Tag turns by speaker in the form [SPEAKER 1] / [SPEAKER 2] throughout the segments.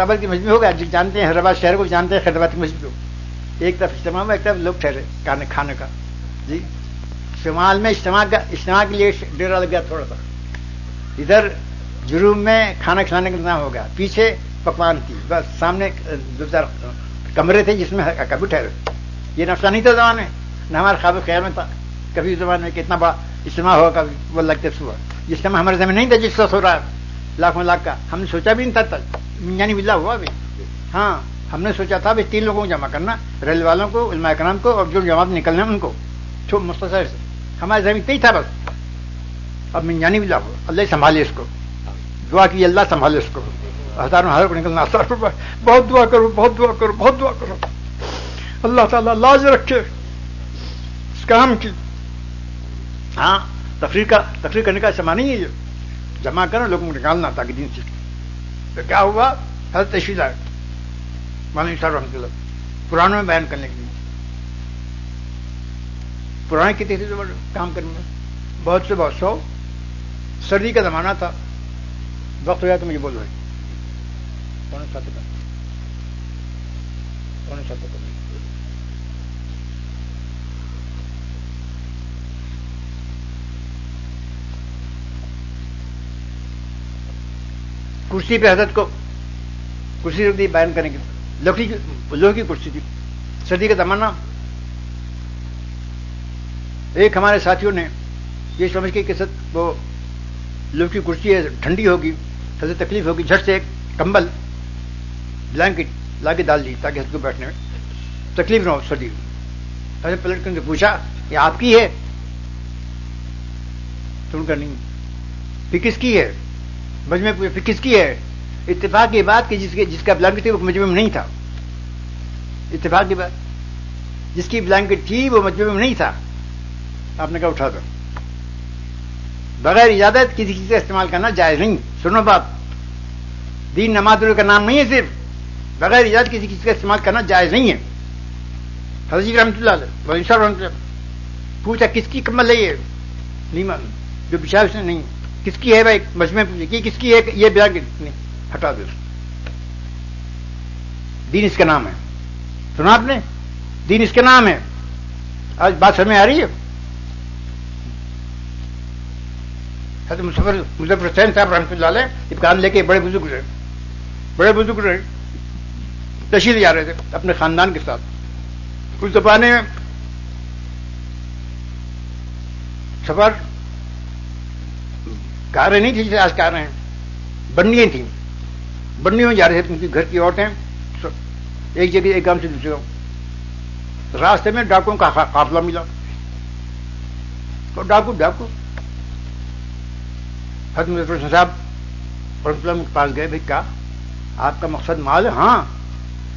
[SPEAKER 1] قبر کی مسجد ہوگا جانتے ہیں، حیدرآباد شہر کو جانتے ہیں، حیدرآباد کی مسجد کو ایک طرف اجتماع میں، ایک طرف لوگ ٹھہرے کھانے کھانے کا۔ جی؟ شمال میں، اجتماع کا، اجتماع کے لیے ڈیرا لگ گیا تھوڑا سا۔ ادھر جروم میں کھانا کھلانے کا انتظام ہو گیا۔ پیچھے پکوان تھی، بس سامنے دو چار کمرے تھے جس میں کبھی ٹھہرے۔ یہ نقشہ نہیں تھا زمانے نہ ہمارے خواب خیال میں تھا۔ کبھی زمانے میں کتنا بڑا اجتماع ہوا، کبھی وہ لگتے صبح۔ جس ٹائم ہمارے زمین نہیں تھا جس کا سو رہا لاکھوں لاکھ کا۔ ہم نے سوچا بھی نہیں تھا تک یعنی بلا ہوا بھی۔ ہاں ہم نے سوچا تھا بھی تین لوگوں کو جمع کرنا، ریل والوں کو، علماء کرام کو اور جو جماعت نکلنا ان کو۔ مختصر سے۔ ہمارے زمین تھی تھا بس۔ اب منجانی یعنی بلا ہوا۔ اللہ سنبھالے اس کو۔ دعا کی، اللہ سنبھالے اس کو۔ ہزاروں ہزار کو نکلنا۔ بہت دعا کرو، بہت دعا کرو، بہت دعا کرو۔ اللہ تعالیٰ لاج رکھے۔ اس کام کی ہاں تفریح کا تفریح کرنے کا سما نہیں ہے یہ۔ جمع کرنا لوگوں کو نکالنا تاکہ دن سے تو کیا ہوا؟ حضرت تشیدہ مولوی صاحب رحمۃ اللہ۔ پرانوں میں بیان کرنے کے لیے۔ پرانے کی تھے کام کرنے میں؟ بہت سے بہت سو۔ سردی کا زمانہ تھا۔ وقت ہو گیا تو مجھے بول رہے۔ کون سا کون سا کرسی پہ حضرت کو کرسی رکھ دی، بیان کرنے کی لکڑی کی، لوہے کی کرسی تھی۔ سردی کا زمانہ۔ ایک ہمارے ساتھیوں نے یہ سمجھ کے کہ سر وہ لوہے کی کرسی ہے، ٹھنڈی ہوگی حضرت تکلیف ہوگی۔ جھٹ سے ایک کمبل بلینکٹ لا کے ڈال دی تاکہ حضرت کو بیٹھنے میں تکلیف نہ ہو، سردی۔ حضرت پلٹ کر پوچھا، یہ آپ کی ہے؟ سن کر نہیں۔ پھر کس کی ہے؟ مجمے پھر کس کی ہے؟ اتفاق کی بات کہ جس کے جس کا بلینکٹ تھی وہ مجمے میں نہیں تھا۔ اتفاق کی بات جس کی بلینکٹ تھی وہ مجمے میں نہیں تھا۔ آپ نے کہا اٹھا دو۔ بغیر اجازت کسی چیز کا استعمال کرنا جائز نہیں۔ سنو بات۔ دین نماز کا نام نہیں ہے صرف۔ بغیر اجازت کسی چیز کا استعمال کرنا جائز نہیں ہے۔ حضرت جی رحمۃ اللہ علیہ رحمۃ اللہ پوچھا کس کی کمل ہے؟ یہ نہیں معلوم۔ جو بچا اس نے نہیں۔ کس کی ہے بھائی؟ مجمے پوچھے کس کی ہے؟ یہ بلینکٹ نہیں ہٹا دو دین اس کا نام ہے۔ سنا آپ نے؟ دین اس کا نام ہے۔ آج بات سمجھ آ رہی ہے؟ حضرت مظفر مظفر حسین صاحب رحمۃ اللہ علیہ ابکان لے کے بڑے بزرگ رہے۔ بڑے بزرگ رہے۔ تشہیر جا رہے تھے اپنے خاندان کے ساتھ۔ کچھ زبانے میں سفر کاریں نہیں تھی جیسے آج کاریں ہیں۔ بنڈیاں تھیں۔ بنڈیوں میں جا رہے تھے، ان کی گھر کی عورتیں۔ ایک جگہ، ایک گام سے دوسرے گاؤں راستے میں ڈاکوں کا قافلہ ملا۔ تو ڈاکو ڈاکو۔ حضرت صاحب کے پاس گئے، بھائی کیا آپ کا مقصد مال ہے؟ ہاں۔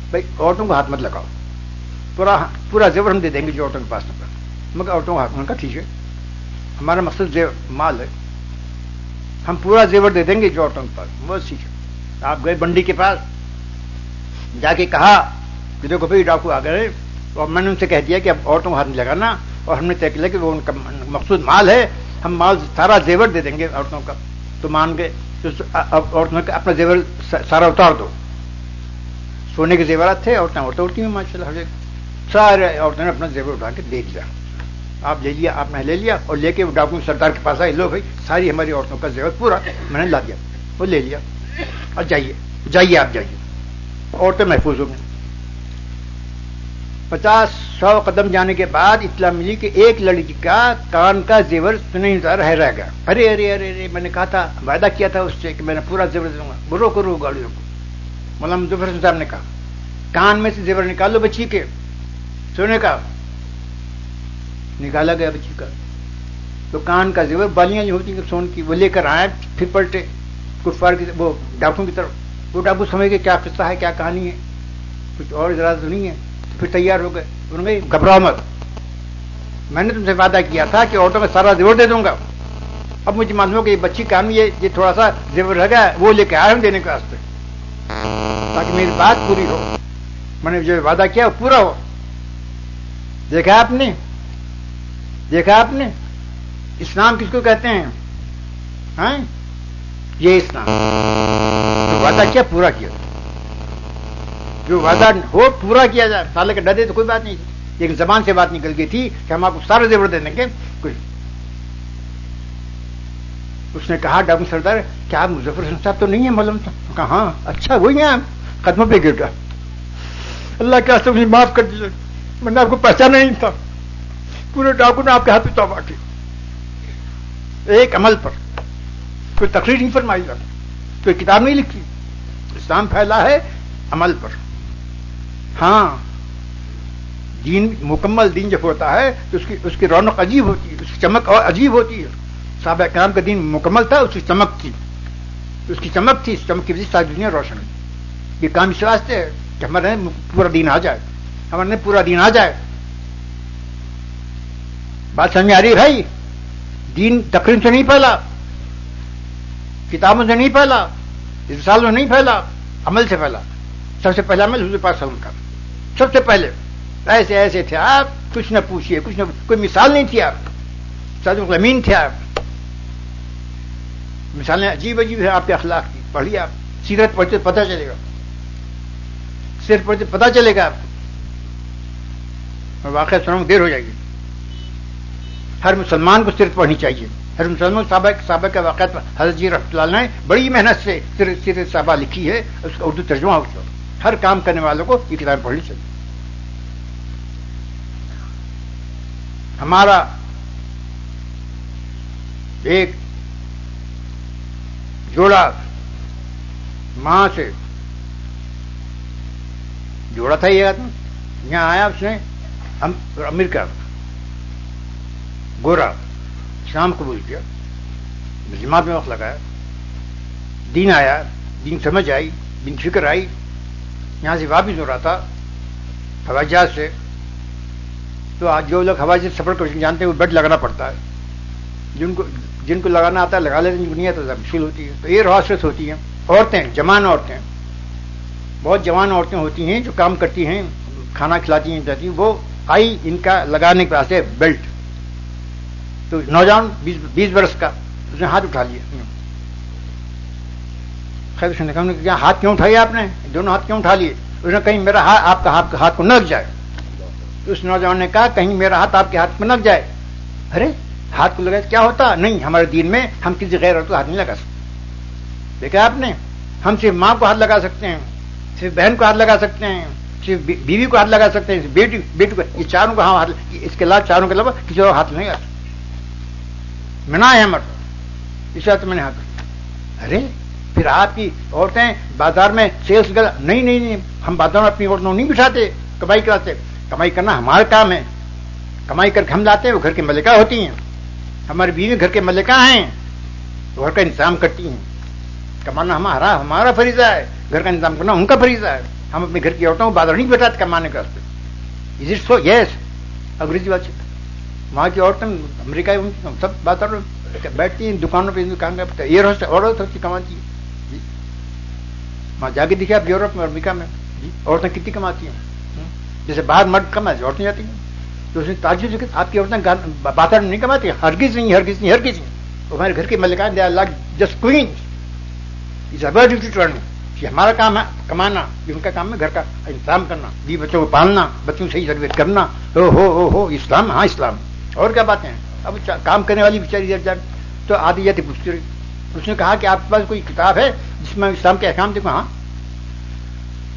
[SPEAKER 1] بھائی، عورتوں کو ہاتھ مت لگاؤ۔ پورا پورا زیور ہم دے دیں گے جو عورتوں کے پاس نہ مگر عورتوں کو ہاتھ کا ٹھیک ہے۔ ہمارا مقصد مال ہے۔ ہم پورا زیور دے دیں گے جو عورتوں کے پاس وہ آپ گئے بنڈی کے پاس۔ جا کے کہا کہ دیکھو بھائی ڈاکو آ گئے۔ اور میں نے ان سے کہہ دیا کہ اب عورتوں کو ہاتھ نہیں لگانا۔ اور ہم نے طے کیا کہ وہ ان کا مقصود مال ہے۔ ہم مال سارا زیور دے دیں گے عورتوں کا۔ تو مان گئے عورتوں کا اپنا زیور سارا اتار دو۔ سونے کے زیورات تھے عورتیں عورتیں اڑتی ہیں ماشاء اللہ سارے عورتوں نے اپنا زیور اٹھا کے دے دیا آپ لے لیا، آپ نے لے لیا اور لے کے ڈاکو سردار کے پاس آئے، لو بھائی، ساری ہماری عورتوں کا زیور پورا۔ میں نے لا دیا، وہ لے لیا۔ اور جائیے جائیے آپ، جائیے۔ عورتیں محفوظ ہو گئی پچاس سو قدم جانے کے بعد اطلاع ملی کہ ایک لڑکی کا کان کا زیور نہیں رہ رہ گیا۔ ارے ارے ارے ارے، میں نے کہا تھا، وعدہ کیا تھا اس سے کہ میں نے پورا زیور دوں گا۔ برو کرو گاڑیوں کو۔ مولانا مظفر صاحب نے کہا، کان میں سے زیور نکال لو بچی کے۔ سونے کا نکالا گیا بچی کا۔ تو کان کا زیور بالیاں جو ہوتی ہیں سون کی وہ لے کر آئے، پھر پلٹے۔ کفار کی وہ ڈاکوں کی طرف۔ وہ ڈاکو سمجھ گئے کیا قصہ ہے، کیا کہانی ہے۔ کچھ اور ذرا تو نہیں ہے پھر تیار ہو گئے۔ انہوں نے گھبراؤ مت۔ میں نے تم سے وعدہ کیا تھا کہ آٹو میں سارا زیور دے دوں گا۔ اب مجھے معلوم ہو کہ یہ بچی کہانی ہے یہ تھوڑا سا زیور رہ گیا وہ لے کے آیا ہوں دینے کے واسطے تاکہ میری بات پوری ہو۔ میں نے جو وعدہ کیا وہ پورا ہو۔ دیکھا آپ نے؟ دیکھا آپ نے؟ اسلام کس کو کہتے ہیں؟ ہاں؟ یہ اسلام۔ تو وعدہ کیا پورا کیا۔ جو وعدہ ہو پورا کیا جائے۔ سالے کا ڈرے تو کوئی بات نہیں لیکن زبان سے بات نکل گئی تھی کہ ہم آپ کو سارے زیور دے دیں گے کچھ اس نے کہا، ڈاکٹر سردار، کیا مظفر حسن صاحب تو نہیں ہے معلوم تھا؟ کہا ہاں اچھا وہی ہیں آپ قدموں پہ گرا اللہ کے ہاتھ مجھے معاف کر دیجیے میں نے آپ کو پہچانا نہیں تھا۔ پورے ڈاکو نے آپ کے ہاتھ پہ توبہ کی۔ ایک عمل پر کوئی تقریر نہیں فرمائی جاتی، کوئی کتاب نہیں لکھی۔ اسلام پھیلا ہے عمل پر۔ ہاں دین مکمل دین جب ہوتا ہے تو اس کی اس کی رونق عجیب ہوتی ہے، اس کی چمک اور عجیب ہوتی ہے۔ صحابہ کرام کا دین مکمل تھا، اس کی چمک تھی۔ اس کی چمک تھی، اس چمک کی وجہ سے ساری دنیا روشن ہوئی۔ یہ کام اس واسطے ہے کہ ہمارے پورا دین آ جائے۔ ہمارے پورا دین آ جائے۔ بات سمجھ میں آ رہی ہے بھائی؟ دین تقریم سے نہیں پھیلا، کتابوں سے نہیں پھیلا رسال میں نہیں پھیلا، عمل سے پھیلا۔ سب سے پہلا عمل حضور پاس ان کا۔ سب سے پہلے۔ ایسے ایسے تھے آپ، کچھ نہ پوچھیے کچھ نہ کوئی مثال نہیں تھی آپ۔ سعد امین تھے آپ۔ مثالیں عجیب عجیب ہے آپ کے اخلاق کی۔ پڑھیے آپ۔ سیرت پڑھتے پتہ چلے گا۔ سیرت پڑھتے پتہ چلے گا آپ کو۔ واقعہ سنوں دیر ہو جائے گی۔ ہر مسلمان کو سیرت پڑھنی چاہیے۔ ہر مسلمان صحابہ صحابہ کا واقعہ حضرت جی رحمۃ اللہ نے بڑی محنت سے سیرت صحابہ لکھی ہے، اس کا اردو ترجمہ ہو ہر کام کرنے والوں کو یہ کتاب پڑھنی چاہیے۔ ہمارا ایک جوڑا ماں سے جوڑا تھا یہ آدمی۔ یہاں آیا اس نے امریکہ گورا، شام قبول کیا جماعت میں وقت لگایا۔ دین آیا، دین سمجھ آئی، دین فکر آئی۔ یہاں سے واپس ہو رہا تھا ہوائی جہاز سے۔ تو آج جو لوگ ہوائی جہاز سفر کر جانتے ہیں، وہ بیڈ لگانا پڑتا ہے۔ جن کو جن کو لگانا آتا ہے، لگا لیتے ہیں نہیں آتا مشکل ہوتی ہے۔ تو ایئر ہاسٹس ہوتی ہیں۔ عورتیں، جوان عورتیں۔ بہت جوان عورتیں ہوتی ہیں جو کام کرتی ہیں، کھانا کھلاتی ہیں، جاتی ہیں۔ وہ آئی ان کا لگانے کے واسطے بیلٹ تو نوجوان بیس برس کا اس نے ہاتھ اٹھا لیا۔ خیر اس نے کہا ہاتھ کیوں اٹھائی آپ نے؟ دونوں ہاتھ کیوں اٹھا لیے؟ اس نے کہیں میرا ہاتھ آپ کا ہاتھ کو نہ لگ جائے اس نوجوان نے کہا کہیں میرا ہاتھ آپ کے ہاتھ کو نہ لگ جائے۔ ارے ہاتھ کو لگائے کیا ہوتا؟ نہیں ہمارے دین میں ہم کسی غیر عورت کو ہاتھ نہیں لگا سکتے۔ دیکھا آپ نے ہم صرف ماں کو ہاتھ لگا سکتے ہیں صرف بہن کو ہاتھ لگا سکتے ہیں صرف بیوی کو ہاتھ لگا سکتے ہیں بیٹی بیٹی کو یہ چاروں کو ہاں ہاتھ اس کے علاوہ چاروں کے علاوہ کسی اور ہاتھ نہیں لگا منا ہے مر اس وقت میں نے ہاتھ ارے، پھر آپ کی عورتیں بازار میں سیلس گل، نہیں نہیں نہیں، ہم بازار میں اپنی عورتوں نہیں بٹھاتے، کمائی کراتے۔ کمائی کرنا ہمارا کام ہے۔ کمائی کر کے ہم لاتے ہیں، وہ گھر کی ملکہ ہوتی ہیں۔ ہماری بیوی گھر کے ملکہ ہیں۔ وہ گھر کا انتظام کرتی ہیں۔ کمانا ہمارا ہمارا فریضہ ہے۔ گھر کا انتظام کرنا ان کا فریضہ ہے۔ ہم اپنے گھر کی عورتوں کو بازار نہیں بیٹھاتے کمانے کا از اٹ سو یس انگریزی بات وہاں کی عورتیں امریکہ سب بات بیٹھتی ہیں، دکانوں پہ کام کرتے ایئر ہوسٹ عورت ہوتی کماتی ہے جی۔ وہاں جا کے دیکھے آپ یورپ میں، امریکہ میں۔ جی۔ عورتیں کتنی کماتی ہیں۔ جیسے باہر مرد کماتی عورتیں جاتی ہیں۔ تو اس نے تاجر سے آپ کی عورتیں باتیں نہیں کماتی، ہرگز نہیں ہرگز نہیں ہرگز نہیں۔ ہمارے گھر کے ملکان دے اللہ جسٹ کوئن از ابر ڈیوٹی ٹو یہ ہمارا کام ہے، کمانا، یہ ان کا کام ہے، گھر کا انتظام کرنا بی بچوں کو پالنا، بچوں صحیح سروس کرنا۔ ہو ہو ہو ہو، اسلام ہاں اسلام۔ اور کیا باتیں ہیں؟ اب کام کرنے والی بیچاری ادھر تو آدھی جاتی پوچھتی رہی۔ اس نے کہا کہ آپ کے پاس کوئی کتاب ہے جس میں اسلام کے احکام دیکھو؟ ہاں۔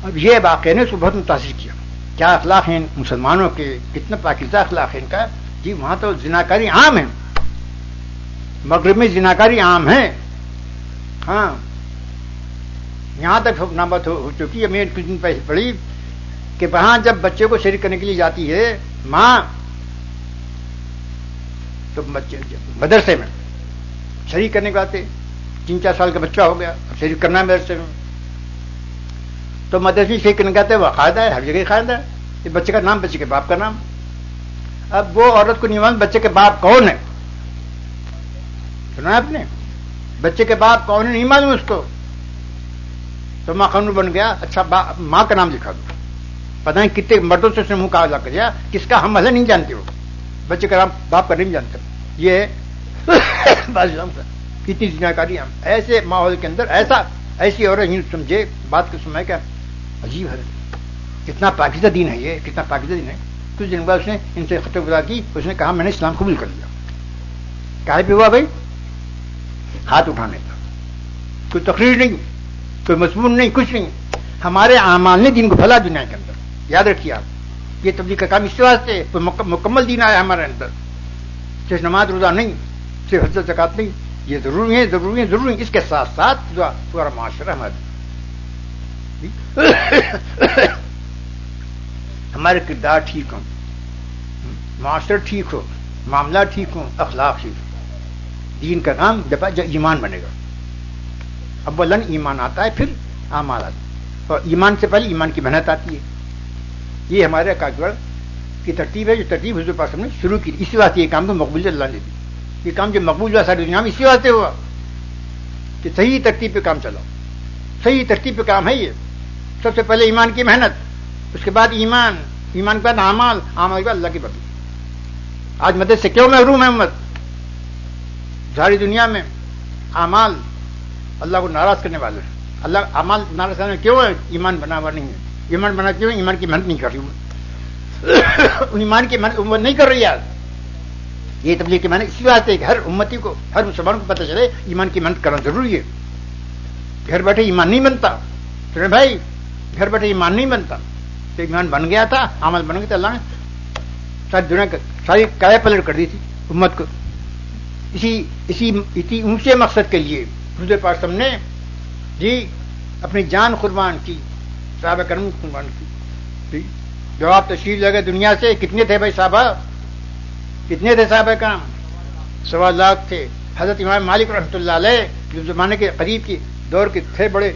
[SPEAKER 1] اب یہ واقعے نے اس کو بہت متاثر کیا۔ کیا اخلاق ہیں مسلمانوں کے؟ کتنا پاکیزہ اخلاق ہے ان کا۔ جی وہاں تو زناکاری عام ہے مغرب میں زناکاری عام ہے ہاں۔ یہاں تک نامت ہو چکی ہے۔ میں کچھ دن پہلے پڑھی کہ وہاں جب بچے کو شریک کرنے کے لیے جاتی ہے، ماں تو مدرسے میں شریک کرنے کے بعد تین چار سال کا بچہ ہو گیا، اب شریک کرنا ہے مدرسے میں۔ تو مدرسی شیخ کرنے کہتے ہیں، وہ قاعدہ ہے، ہر جگہ قاعدہ ہے۔ یہ بچے کا نام، بچے کے باپ کا نام۔ اب وہ عورت کو نہیں بچے کے باپ کون ہے؟ سنا آپ نے؟ بچے کے باپ کون ہے؟ نہیں معلوم اس کو۔ تو ماں قانون بن گیا اچھا ماں کا نام لکھا دو۔ پتہ نہیں کتنے مردوں سے اس نے منہ کہا جا کس کا ہم مسئلہ نہیں جانتے ہو بچے کا باپ کا نہیں جانتے۔ یہ کتنی جانکاری ہم ایسے ماحول کے اندر ایسا ایسی عورت سمجھے۔ بات کو سمے کیا عجیب ہے۔ کتنا پاکیزہ دین ہے یہ، کتنا پاکیزہ دین ہے۔ کچھ دن بعد اس نے ان سے خطر گزار کی، اس نے کہا، میں نے اسلام قبول کر لیا۔ کہا پہ ہوا بھائی؟ ہاتھ اٹھانے کا۔ کوئی تقریر نہیں، کوئی مضمون نہیں، کچھ نہیں۔ ہمارے اعمال نے دین کو پھیلا دنیا کے اندر۔ یاد رکھیے آپ۔ یہ تبلیغ کا کام اس واسطے مکمل دین آیا ہمارے اندر۔ صرف نماز روزہ نہیں، صرف حضرت زکات نہیں، یہ ضروری ہے ضروری ہے ضروری ہے اس کے ساتھ ساتھ پورا معاشرہ ہمارا ہمارے کردار ٹھیک ہوں۔ معاشرہ ٹھیک ہو، معاملہ ٹھیک ہو اخلاق ٹھیک ہو دین کا کام جب ایمان بنے گا۔ اب ایمان آتا ہے، پھر آمال آتا ہے اور ایمان سے پہلے ایمان کی محنت آتی ہے۔ یہ ہمارے کاغذ کی ترتیب ہے جو ترتیب حضور پاس نے شروع کی۔ اسی واسطے یہ کام تو مقبول اللہ نے۔ دی یہ کام جو مقبول ہوا ساری دنیا میں، اسی واسطے ہوا کہ صحیح ترتیب پہ کام چلاؤ۔ صحیح ترتیب پہ کام ہے یہ۔ سب سے پہلے ایمان کی محنت، اس کے بعد ایمان۔ ایمان کے بعد اعمال اعمال کے بعد اللہ کی بدل آج مدد سے کیوں محروم ہے امت؟ ساری دنیا میں اعمال اللہ کو ناراض کرنے والے ہیں۔ اللہ، اعمال ناراض کرنے کیوں ہے ایمان بنا ہوا نہیں ہے۔ ایمان بنا کیوں ایمان کی محنت نہیں کر رہی ایمان کی محنت امت نہیں کر رہی آج یہ تبلیغ کی محنت اسی بات ہے کہ ہر امتی کو، ہر مسلمان کو پتہ چلے ایمان کی محنت کرنا ضروری ہے۔ گھر بیٹھے ایمان نہیں بنتا۔ بھائی، گھر بیٹھے ایمان نہیں بنتا۔ تو ایمان بن گیا تھا، عمل بن گیا تھا، اللہ نے ساری دنیا کا ساری کایا پلٹ کر دی تھی امت کو۔ اسی اسی اسی اونچے مقصد کے لیے حضور پاک سم نے جی اپنی جان قربان کی۔ صحابہ کرم کی جو آپ تشریف لگے دنیا سے، کتنے تھے بھائی صحابہ کتنے تھے صحابہ کرم سوا لاکھ تھے۔ حضرت امام مالک رحمۃ اللہ علیہ، جو زمانے کے قریب کی دور کے تھے بڑے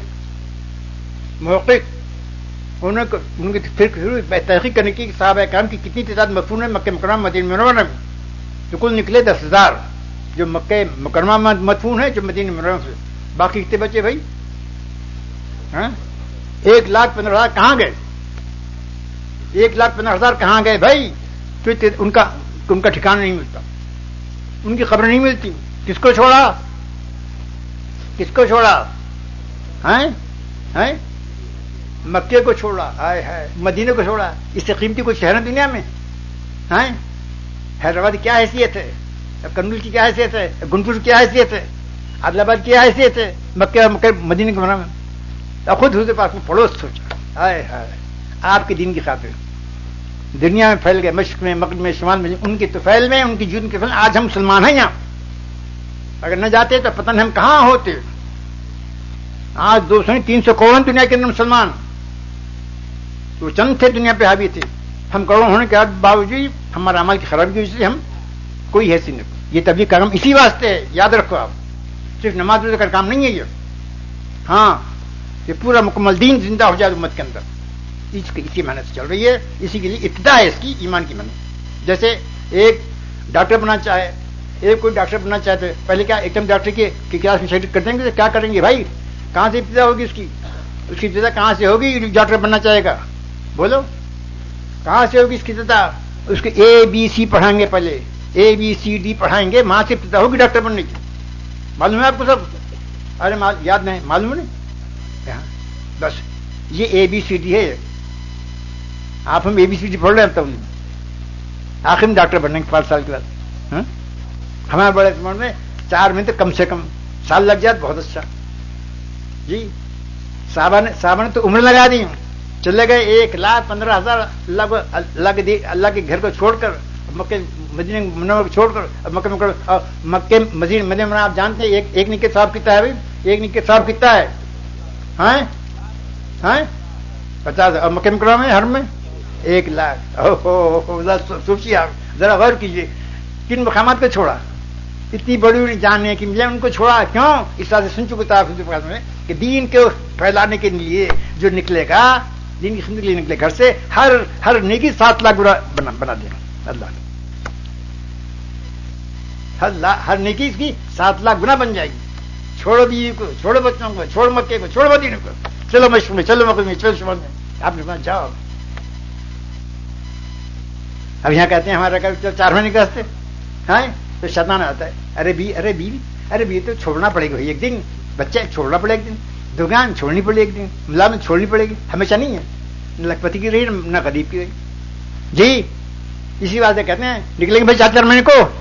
[SPEAKER 1] محقق انہوں ان کی پھر تحقیق کرنے کی صحابہ کام کی کتنی تعداد مفہوم ہے، مکہ مکرمہ مدین منورہ میں۔ جو کل نکلے دس ہزار، جو مکہ مکرمہ مدفون ہے، جو مدین منورہ سے باقی کتنے بچے بھائی؟ ہاں؟ ایک لاکھ پندرہ ہزار کہاں گئے؟ ایک لاکھ پندرہ ہزار کہاں گئے بھائی؟ پھر ان کا ان کا ٹھکانا نہیں ملتا۔ ان کی خبر نہیں ملتی۔ کس کو چھوڑا؟ کس کو چھوڑا؟ ہیں مکے کو چھوڑا۔ ہائے ہائے۔ مدینے کو چھوڑا۔ اس سے قیمتی کچھ شہر دنیا میں؟ حیدرآباد کیا حیثیت ہے؟ کنڈول کی کیا حیثیت ہے؟ گنپور کی کیا حیثیت ہے؟ عادل آباد کیا حیثیت ہے؟ مکے مکے مدینے کے بنا میں۔ خود حضور پاس میں پڑوس سوچا ہائے ہائے، آپ کے دین کی خاطر۔ دنیا میں پھیل گئے مشق میں، مغرب میں، شمال میں، ان کی تو پھیل میں، ان کی جون کے پھیل آج ہم مسلمان ہیں یہاں۔ اگر نہ جاتے تو پتہ نہیں ہم کہاں ہوتے۔ آج دو سو تین سو کروڑ دنیا کے اندر مسلمان۔ تو چند تھے دنیا پہ حاوی تھے۔ ہم کروڑ ہونے کے باوجود ہمارا عمل کی خرابی کی وجہ سے ہم کوئی حیثیت نہیں یہ تبلیغ کا کام اسی واسطے ہے، یاد رکھو آپ۔ صرف نماز روزے کا کام نہیں ہے یہ۔ ہاں یہ پورا مکمل دین زندہ ہو جائے امت کے اندر۔ اس کی اسی محنت سے چل رہی ہے۔ اسی کے لیے ابتدا ہے اس کی ایمان کی محنت۔ جیسے ایک ڈاکٹر بننا چاہے، ایک کوئی ڈاکٹر بننا چاہتے پہلے کیا ایک دم ڈاکٹر کی کلاس میں شرکت کر دیں گے کیا کریں گے؟ بھائی، کہاں سے ابتدا ہوگی اس کی؟ اس کی ابتدا کہاں سے ہوگی؟ ڈاکٹر بننا چاہے گا۔ بولو۔ کہاں سے ہوگی اس کی ابتدا؟ اس کے اے بی سی پڑھائیں گے پہلے۔ اے بی سی ڈی پڑھائیں گے، وہاں سے ابتدا ہوگی ڈاکٹر بننے کی۔ معلوم ہے آپ کو سب؟ ارے یاد نہیں؟ معلوم نہیں بس، یہ اے بی سی ڈی ہے۔ آپ ہم اے بی سی ڈی پڑھ رہے ہیں تب۔ آخر میں ڈاکٹر بننے کے پانچ سال کے بعد۔ ہاں؟ ہمارے بڑے میں چار مہینے کم سے کم سال لگ جائے، بہت اچھا۔ جی صاحبہ نے صاحبہ نے تو عمر لگا دی۔ چلے گئے ایک لاکھ پندرہ ہزار اللہ کو اللہ کے اللہ کے گھر کو چھوڑ کر مکے مدین منور کو چھوڑ کر مکے مکڑ مکے مدین مدین منور آپ جانتے ہیں، ایک ایک نکے صاحب کتنا ہے بھائی ایک نکے صاحب کتنا ہے ہاں؟ ہاں؟ پچاس اور مکے مکڑا ہر میں؟ ایک لاکھ۔ سوچیے آپ۔ ذرا غور کیجیے۔ کن مقامات پہ چھوڑا؟ اتنی بڑی جان ہے کہ میں ان کو چھوڑا۔ کیوں؟ اس طرح سے سن چکا تھا میں کہ دین کو پھیلانے کے لیے جو نکلے گا، دین کی زندگی نکلے گھر سے، ہر ہر نیکی سات لاکھ گنا بنا بنا دے گا۔ اللہ۔ ہر ہر نیکی اس کی سات لاکھ گنا بن جائے گی۔ چھوڑو بیوی کو، چھوڑو بچوں کو، چھوڑو مکے کو، چھوڑو مدینے کو۔ چلو مشکل میں چلو مکے میں چلو شمال میں آپ نے جاؤ۔ اب یہاں کہتے ہیں ہمارا چار مہینے کا ہستے ہاں؟ تو شیطان آتا ہے۔ ارے بی ارے بیوی، ارے بی تو چھوڑنا پڑے گا۔ ایک دن بچہ چھوڑنا پڑے ایک دن۔ دکان چھوڑنی پڑے ایک دن۔ ملا میں چھوڑنی پڑے گی۔ ہمیشہ نہیں ہے۔ نہ لکھپتی کی رہی، نہ غریب کی رہی۔ جی اسی بات سے کہتے ہیں نکلیں گے بھائی چار چار مہینے کو۔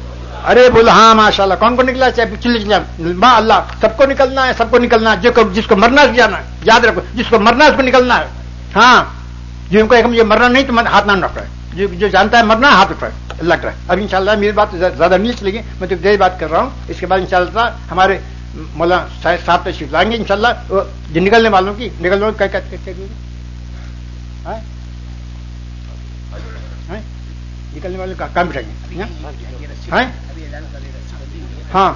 [SPEAKER 1] ارے بول ہاں ماشاء اللہ کون کو نکلا چاہے چلے اللہ، سب کو نکلنا ہے، سب کو نکلنا ہے، جو جس کو مرنا ہے، جانا ہے، یاد رکھو، جس کو مرنا اس کو نکلنا ہے۔ ہاں جن کو ایک مجھے مرنا نہیں، تو ہاتھ نہ نکڑے۔ جو جو جانتا ہے مرنا ہاتھ اٹھائے، اللہ کرے۔ اب ان شاء اللہ میری بات زیادہ نہیں چلے گی میں تو دیر بات کر رہا ہوں۔ اس کے بعد ان شاء اللہ ہمارے مولانا صاحب تشریف لائیں گے ان شاء اللہ جو نکلنے والوں کی نکلنے والوں کیا ہاں؟ ہاں؟ نکلنے والوں کا کام بٹھائیں ہاں؟ گے ہاں۔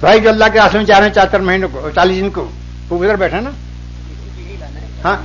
[SPEAKER 1] بھائی جو اللہ کے آسم چاہ رہے ہیں، چار چار مہینوں کو، چالیس دن کو، وہ ادھر بیٹھے نا؟ ہاں۔